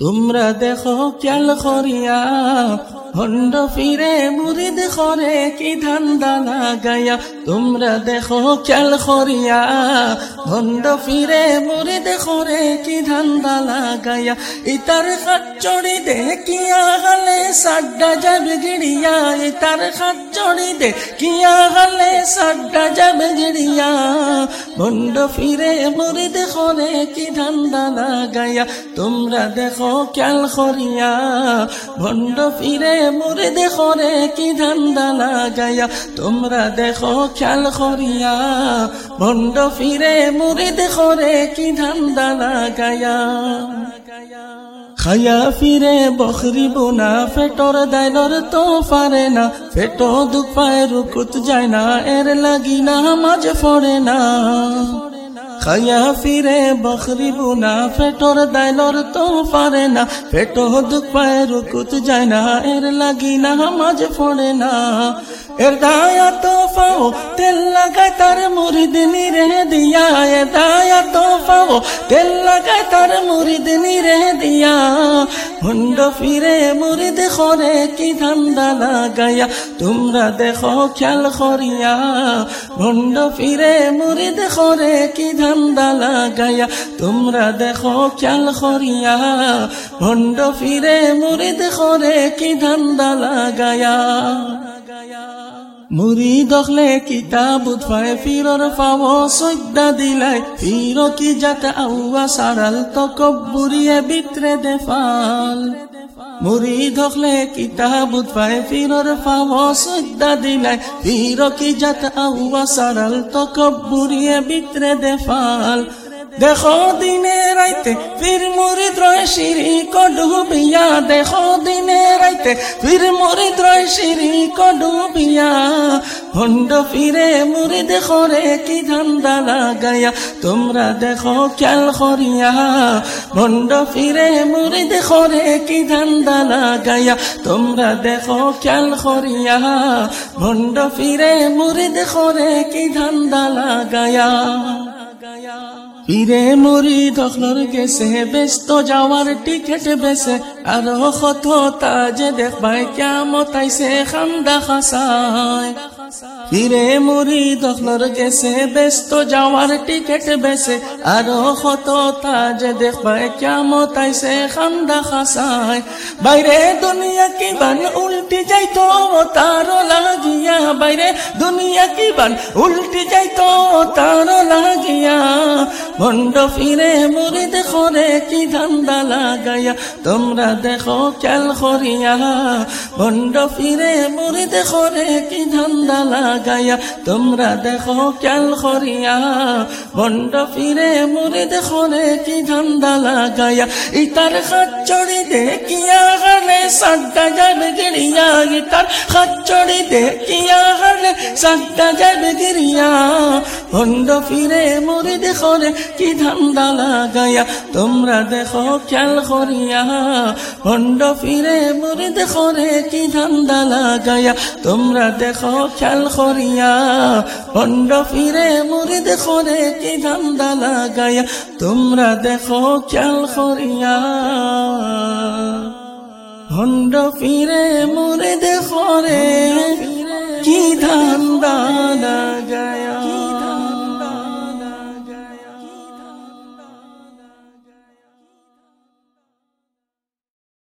তোমরা দেখো খেয়াল করিয়া, ভণ্ড ফিরে মুরিদ করে কি ধান্দা লাগাইয়া। তোমরা দেখো খেয়াল করিয়া, ভণ্ড ফিরে মুরিদ করে কি ধান্দা লাগাইয়া। ইতার খাচ্চড়ি দেখিয়া গলে সাড্ডা যাবে গিড়িয়া। ইতার খাচ্চড়ি দেখিয়া গলে সাড্ডা যাবে গিড়িয়া। ভণ্ড ফিরে মুরিদ করে কি ধান্দা লাগাইয়া। তোমরা দেখো খেয়াল করিয়া ভণ্ড ফিরে মুরে দেখো রে কি ধান্দা লাগাইয়া তোমরা দেখো খেয়াল করিয়া ভণ্ড ফিরে মুরে দেখো রে কি ধান্দা লাগাইয়া খায়া ফিরে বখরি বোনা, ফেটর দাইলর তো পারে না, ফেটো দুঃখ পায় রুকুত যায় না, এর লাগি না, মাঝ ফড়ে না। খায়া ফিরে বখরি বুনা, ফেটর দাইলর তো পারে না। ফেটো দুঃখ পায় রুকুত যায় না, এর লাগি না, মাঝ ফোড়ে না। এর দায়া তো পাও তেল লাগায় তার মুরিদ নিরে দিয়া। এর দায়া তো পাও তেল লাগায় তার মুরিদ নিরে দিয়া। ভণ্ড ফিরে মুড়ি দেখো রে কি ধান্দা লাগাইয়া? তোমরা দেখো খেয়াল করিয়া। ভণ্ড ফিরে মুড়ি দেখো রে কি ধান্দা লাগাইয়া? তোমরা দেখো খেয়াল করিয়া। ভণ্ড ফিরে মুড়ি দেখো রে কি ধান্দা লাগাইয়া? মুড়ি দখলে কিতাব উৎফায় ফিরর পাব সৈদ্যা দিলাই ফির কি যাতে আউয়া সারাল তো কব্বুরিয়ে বিত্রে দেফাল। মুড়ি ধখলে কিতাব উৎফায় ফিরর পাব সৈদ্যা দিলাই ফির কি যাতে আউয়া সারাল তো কব্বুরিয়ে বিত্রে দেফাল। দেখো দিনে রাইতে ফির মুরিদ রয় শিরি কডুবিয়া। দেখো দিনে রাইতে ফির মুরিদ রয় শিরি কডুবিয়া। ভণ্ড ফিরে মুরিদ খরে কি ধান্দা লাগাইয়া। তোমরা দেখো খেয়াল করিয়া। ভণ্ড ফিরে মুরিদ খরে কি ধান্দা লাগাইয়া। তোমরা দেখো খেয়াল করিয়া। ভণ্ড ফিরে মুরিদ খরে কি ধান্দা লাগাইয়া। পীরে মুড়ি দখলর গেছে ব্যস্ত যাওয়ার টিকেট বেছে। আর কত তাজে দেখবাই কেমত আইছে খান্দা খাসায়। ফিরে মুড়ি দখলর গেছে, ব্যস্ত যাওয়ার টিকেট বেছে। আরও কত তাজে দেখবাই কেমত আইছে, খান্দা খাসায়। বাইরে দুনিয়া কি বান, উল্টি যাইতো তার লাগিয়া। বাইরে দুনিয়া কি বান, উল্টি যাইতো তার লাগিয়া। ভণ্ড ফিরে মুরিদ করে কি ধান্দা লাগাইয়া। তোমরা দেখো খেয়াল করিয়া। ভণ্ড ফিরে মুরিদ করে কি ধান্দা লাগাইয়া তোমরা দেখো খেয়াল করিয়া। ভণ্ড ফিরে মুরিদ করে কি ধান্দা লাগাইয়া। ইতার খাচ্চড়ি দেখিয়া গেলে সাড্ডা যাবে গিরিয়া। ইতার খাচ্চড়ি দেখিয়া গেলে সাড্ডা যাবে গিরিয়া। ভণ্ড ফিরে মুরিদ করে কি ধান্দা লাগাইয়া? তোমরা দেখো খেয়াল করিয়া। ভণ্ড ফিরে মুরিদ করে কি ধান্দা লাগাইয়া? তোমরা দেখো খেয়াল করিয়া। ভণ্ড ফিরে মুরিদ করে কি ধান্দা লাগাইয়া? তোমরা দেখো খেয়াল করিয়া। ভণ্ড ফিরে মুরিদ করে কি ধান্দা লাগাইয়া?